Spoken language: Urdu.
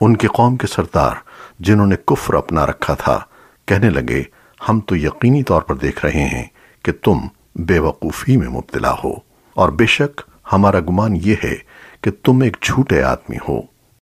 ان کی قوم کے سردار جنہوں نے کفر اپنا رکھا تھا، کہنے لگے، ہم تو یقینی طور پر دیکھ رہے ہیں کہ تم بے وقوفی میں مبتلا ہو۔ اور بے شک ہمارا گمان یہ ہے کہ تم ایک جھوٹے آدمی ہو۔